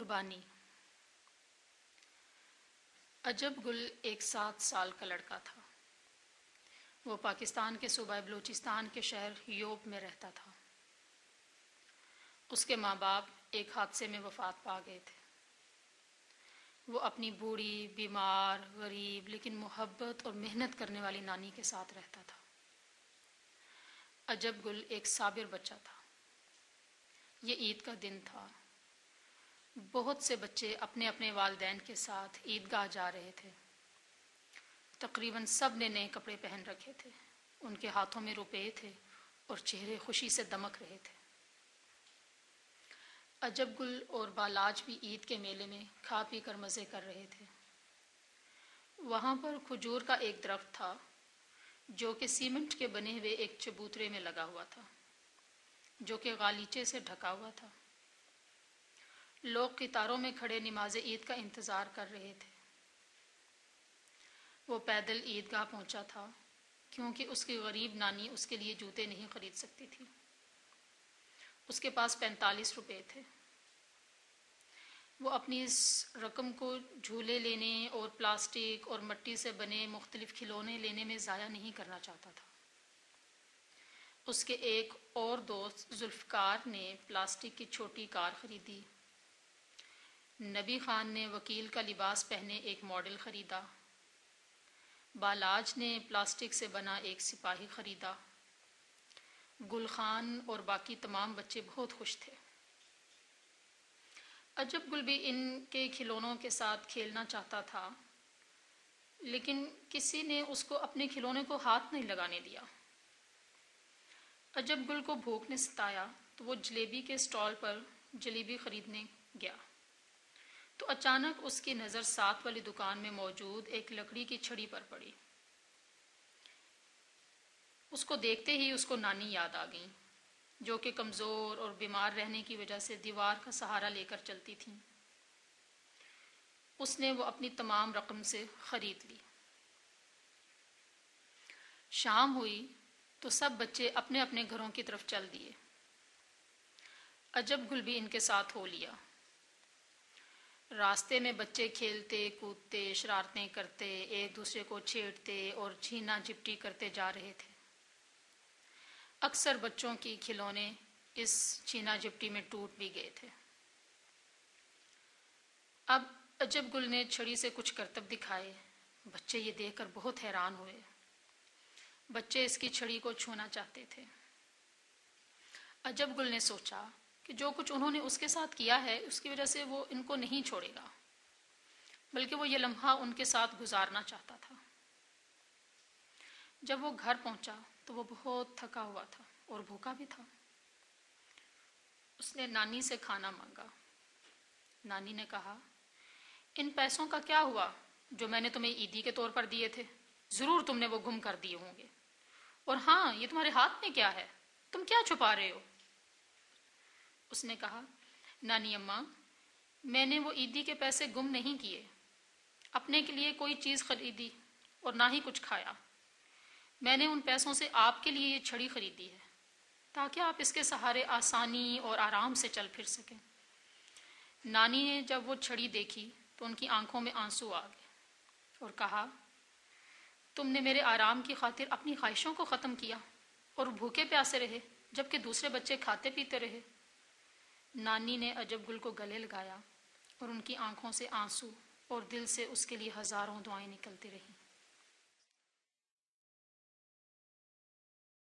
قربانی۔ عجب گل ایک سات سال کا لڑکا تھا۔ وہ پاکستان کے صوبہ بلوچستان کے شہر یوب میں رہتا تھا۔ اس کے ماں باپ ایک حادثے میں وفات پا گئے تھے۔ وہ اپنی بوڑھی، بیمار، غریب، لیکن محبت اور محنت کرنے والی نانی کے ساتھ رہتا تھا۔ عجب گل ایک صابر بچہ تھا۔ یہ عید کا دن تھا۔ بہت سے بچے اپنے اپنے والدین کے ساتھ عیدگاہ جا رہے تھے۔ تقریباً سب نے نئے کپڑے پہن رکھے تھے۔ ان کے ہاتھوں میں روپے تھے اور چہرے خوشی سے دمک رہے تھے۔ عجب گل اور بالاج بھی عید کے میلے میں کھا پی کر مزے کر رہے تھے۔ وہاں پر کھجور کا ایک درخت تھا جو کہ سیمنٹ کے بنے ہوئے ایک چبوترے میں لگا ہوا تھا، جو کہ غالیچے سے ڈھکا ہوا تھا۔ لوگ قطاروں میں کھڑے نماز عید کا انتظار کر رہے تھے۔ وہ پیدل عیدگاہ پہنچا تھا، کیونکہ اس کی غریب نانی اس کے لیے جوتے نہیں خرید سکتی تھی۔ اس کے پاس پینتالیس روپے تھے۔ وہ اپنی اس رقم کو جھولے لینے اور پلاسٹک اور مٹی سے بنے مختلف کھلونے لینے میں ضائع نہیں کرنا چاہتا تھا۔ اس کے ایک اور دوست ذوالفقار نے پلاسٹک کی چھوٹی کار خریدی۔ نبی خان نے وکیل کا لباس پہنے ایک ماڈل خریدا۔ بالاج نے پلاسٹک سے بنا ایک سپاہی خریدا۔ گل خان اور باقی تمام بچے بہت خوش تھے۔ عجب گل بھی ان کے کھلونوں کے ساتھ کھیلنا چاہتا تھا، لیکن کسی نے اس کو اپنے کھلونے کو ہاتھ نہیں لگانے دیا۔ عجب گل کو بھوک نے ستایا تو وہ جلیبی کے سٹال پر جلیبی خریدنے گیا۔ تو اچانک اس کی نظر ساتھ والی دکان میں موجود ایک لکڑی کی چھڑی پر پڑی۔ اس کو دیکھتے ہی اس کو نانی یاد آ گئی جو کہ کمزور اور بیمار رہنے کی وجہ سے دیوار کا سہارا لے کر چلتی تھیں۔ اس نے وہ اپنی تمام رقم سے خرید لی۔ شام ہوئی تو سب بچے اپنے اپنے گھروں کی طرف چل دیے۔ عجب گل بھی ان کے ساتھ ہو لیا۔ راستے میں بچے کھیلتے، کودتے، شرارتیں کرتے، ایک دوسرے کو چھیڑتے اور چھینا جپٹی کرتے جا رہے تھے۔ اکثر بچوں کی کھلونے اس چھینا جپٹی میں ٹوٹ بھی گئے تھے۔ اب عجب گل نے چھڑی سے کچھ کرتب دکھائے۔ بچے یہ دیکھ کر بہت حیران ہوئے۔ بچے اس کی چھڑی کو چھونا چاہتے تھے۔ عجب گل نے سوچا کہ جو کچھ انہوں نے اس کے ساتھ کیا ہے، اس کی وجہ سے وہ ان کو نہیں چھوڑے گا، بلکہ وہ یہ لمحہ ان کے ساتھ گزارنا چاہتا تھا۔ جب وہ گھر پہنچا تو وہ بہت تھکا ہوا تھا اور بھوکا بھی تھا۔ اس نے نانی سے کھانا مانگا۔ نانی نے کہا، ان پیسوں کا کیا ہوا جو میں نے تمہیں عیدی کے طور پر دیے تھے؟ ضرور تم نے وہ گم کر دیے ہوں گے۔ اور ہاں یہ تمہارے ہاتھ میں کیا ہے؟ تم کیا چھپا رہے ہو؟ اس نے کہا، نانی اماں میں نے وہ عیدی کے پیسے گم نہیں کیے۔ اپنے کے لیے کوئی چیز خریدی اور نہ ہی کچھ کھایا۔ میں نے ان پیسوں سے آپ کے لیے یہ چھڑی خریدی ہے تاکہ آپ اس کے سہارے آسانی اور آرام سے چل پھر سکیں۔ نانی نے جب وہ چھڑی دیکھی تو ان کی آنکھوں میں آنسو آ گئے اور کہا، تم نے میرے آرام کی خاطر اپنی خواہشوں کو ختم کیا اور بھوکے پیاسے رہے جبکہ دوسرے بچے کھاتے پیتے رہے۔ نانی نے عجب گل کو گلے لگایا اور ان کی آنکھوں سے آنسو اور دل سے اس کے لیے ہزاروں دعائیں نکلتی رہیں۔